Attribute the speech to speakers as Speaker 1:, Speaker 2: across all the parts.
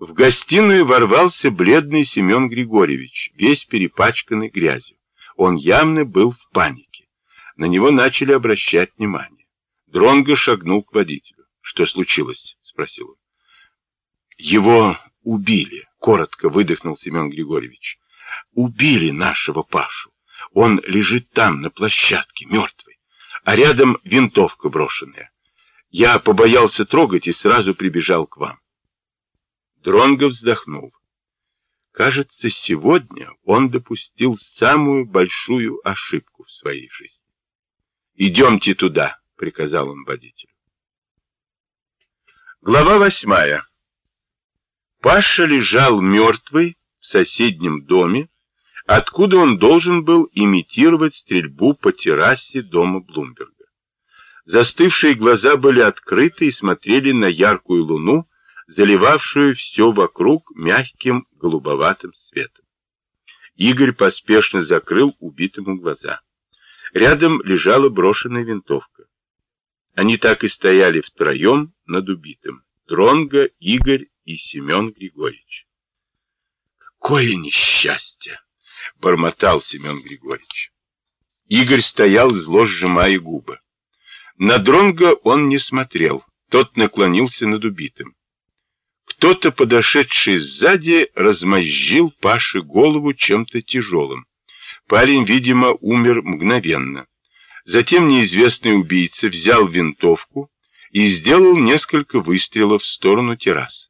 Speaker 1: В гостиную ворвался бледный Семен Григорьевич, весь перепачканный грязью. Он явно был в панике. На него начали обращать внимание. Дронго шагнул к водителю. «Что случилось?» — спросил он. «Его убили», — коротко выдохнул Семен Григорьевич. «Убили нашего Пашу. Он лежит там, на площадке, мертвый, а рядом винтовка брошенная. Я побоялся трогать и сразу прибежал к вам». Дронго вздохнул. Кажется, сегодня он допустил самую большую ошибку в своей жизни. «Идемте туда», — приказал он водителю. Глава восьмая. Паша лежал мертвый в соседнем доме, откуда он должен был имитировать стрельбу по террасе дома Блумберга. Застывшие глаза были открыты и смотрели на яркую луну, заливавшую все вокруг мягким голубоватым светом. Игорь поспешно закрыл убитому глаза. Рядом лежала брошенная винтовка. Они так и стояли втроем над убитым. Дронго, Игорь и Семен Григорьевич. «Какое несчастье!» — бормотал Семен Григорьевич. Игорь стоял, зло сжимая губы. На Дронго он не смотрел, тот наклонился над убитым. Кто-то, подошедший сзади, размозжил Паше голову чем-то тяжелым. Парень, видимо, умер мгновенно. Затем неизвестный убийца взял винтовку и сделал несколько выстрелов в сторону террасы.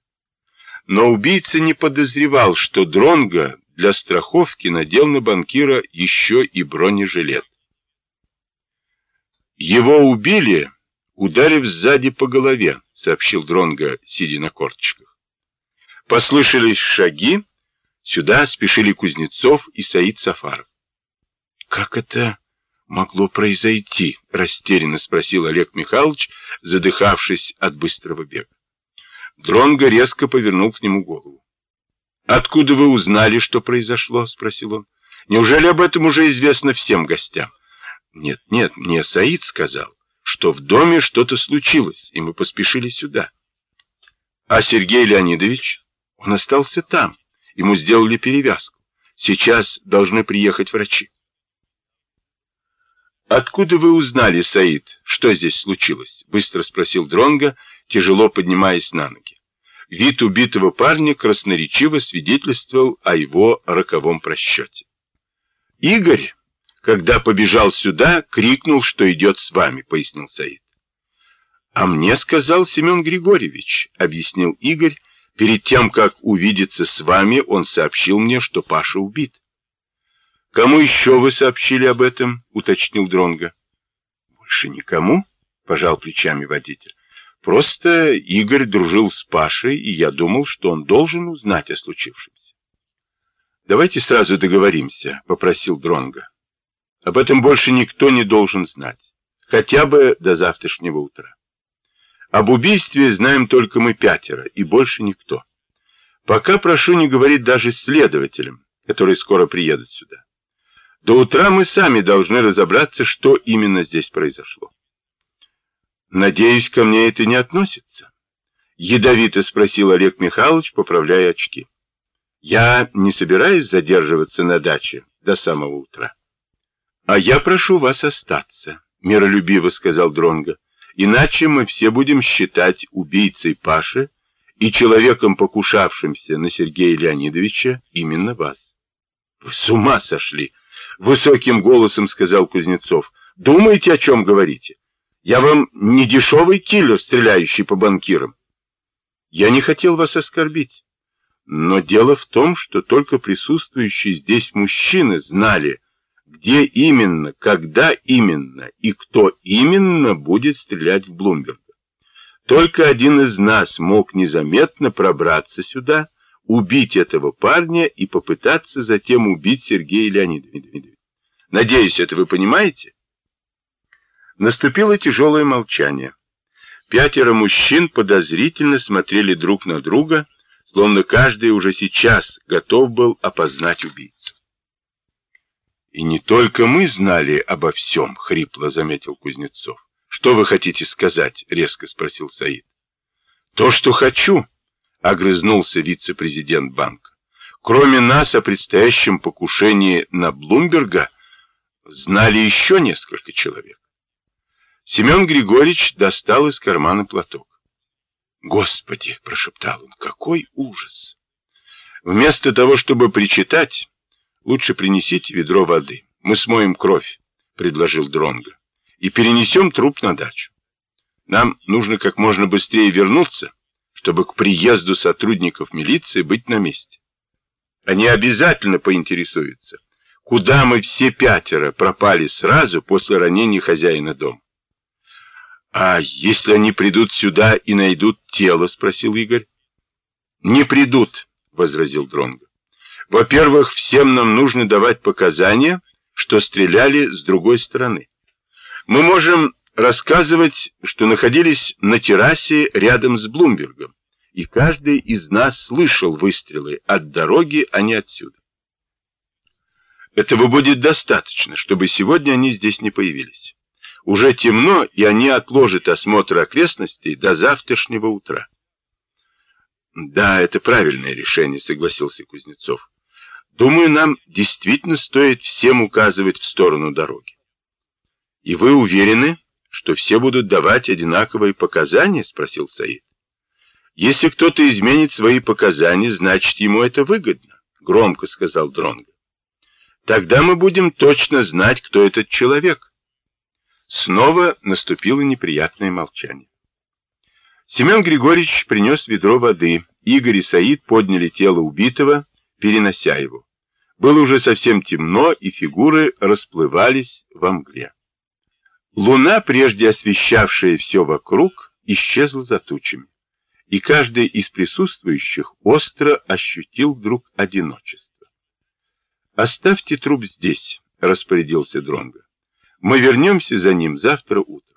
Speaker 1: Но убийца не подозревал, что Дронго для страховки надел на банкира еще и бронежилет. Его убили, ударив сзади по голове, сообщил Дронго, сидя на корточках. Послышались шаги. Сюда спешили Кузнецов и Саид Сафаров. «Как это могло произойти?» — растерянно спросил Олег Михайлович, задыхавшись от быстрого бега. Дронго резко повернул к нему голову. «Откуда вы узнали, что произошло?» — спросил он. «Неужели об этом уже известно всем гостям?» «Нет, нет, мне Саид сказал, что в доме что-то случилось, и мы поспешили сюда». «А Сергей Леонидович?» Он остался там. Ему сделали перевязку. Сейчас должны приехать врачи. «Откуда вы узнали, Саид, что здесь случилось?» — быстро спросил Дронга, тяжело поднимаясь на ноги. Вид убитого парня красноречиво свидетельствовал о его роковом просчете. «Игорь, когда побежал сюда, крикнул, что идет с вами», — пояснил Саид. «А мне сказал Семен Григорьевич», — объяснил Игорь, Перед тем, как увидеться с вами, он сообщил мне, что Паша убит. Кому еще вы сообщили об этом? уточнил Дронга. Больше никому, пожал плечами водитель. Просто Игорь дружил с Пашей, и я думал, что он должен узнать о случившемся. Давайте сразу договоримся, попросил Дронга. Об этом больше никто не должен знать, хотя бы до завтрашнего утра. Об убийстве знаем только мы пятеро, и больше никто. Пока прошу не говорить даже следователям, которые скоро приедут сюда. До утра мы сами должны разобраться, что именно здесь произошло. Надеюсь, ко мне это не относится? Ядовито спросил Олег Михайлович, поправляя очки. Я не собираюсь задерживаться на даче до самого утра. А я прошу вас остаться, миролюбиво сказал Дронга. Иначе мы все будем считать убийцей Паши и человеком, покушавшимся на Сергея Леонидовича, именно вас. — Вы с ума сошли! — высоким голосом сказал Кузнецов. — Думаете, о чем говорите? Я вам не дешевый киллер, стреляющий по банкирам. Я не хотел вас оскорбить. Но дело в том, что только присутствующие здесь мужчины знали, где именно, когда именно и кто именно будет стрелять в Блумберга. Только один из нас мог незаметно пробраться сюда, убить этого парня и попытаться затем убить Сергея Леонидовича. Надеюсь, это вы понимаете? Наступило тяжелое молчание. Пятеро мужчин подозрительно смотрели друг на друга, словно каждый уже сейчас готов был опознать убийцу. И не только мы знали обо всем, хрипло заметил Кузнецов. Что вы хотите сказать? резко спросил Саид. То, что хочу, огрызнулся вице-президент банка. Кроме нас о предстоящем покушении на Блумберга знали еще несколько человек. Семен Григорьевич достал из кармана платок. «Господи!» — прошептал он. «Какой ужас!» «Вместо того, чтобы причитать, лучше принесите ведро воды. Мы смоем кровь», — предложил Дронго, «и перенесем труп на дачу. Нам нужно как можно быстрее вернуться, чтобы к приезду сотрудников милиции быть на месте. Они обязательно поинтересуются, куда мы все пятеро пропали сразу после ранения хозяина дома. «А если они придут сюда и найдут тело?» — спросил Игорь. «Не придут», — возразил Дронго. «Во-первых, всем нам нужно давать показания, что стреляли с другой стороны. Мы можем рассказывать, что находились на террасе рядом с Блумбергом, и каждый из нас слышал выстрелы от дороги, а не отсюда. Этого будет достаточно, чтобы сегодня они здесь не появились. Уже темно, и они отложат осмотр окрестностей до завтрашнего утра. Да, это правильное решение, согласился Кузнецов. Думаю, нам действительно стоит всем указывать в сторону дороги. И вы уверены, что все будут давать одинаковые показания? Спросил Саид. Если кто-то изменит свои показания, значит, ему это выгодно, громко сказал Дронго. Тогда мы будем точно знать, кто этот человек. Снова наступило неприятное молчание. Семен Григорьевич принес ведро воды. Игорь и Саид подняли тело убитого, перенося его. Было уже совсем темно, и фигуры расплывались во мгле. Луна, прежде освещавшая все вокруг, исчезла за тучами, и каждый из присутствующих остро ощутил вдруг одиночество. «Оставьте труп здесь», — распорядился Дронго. Мы вернемся за ним завтра утром.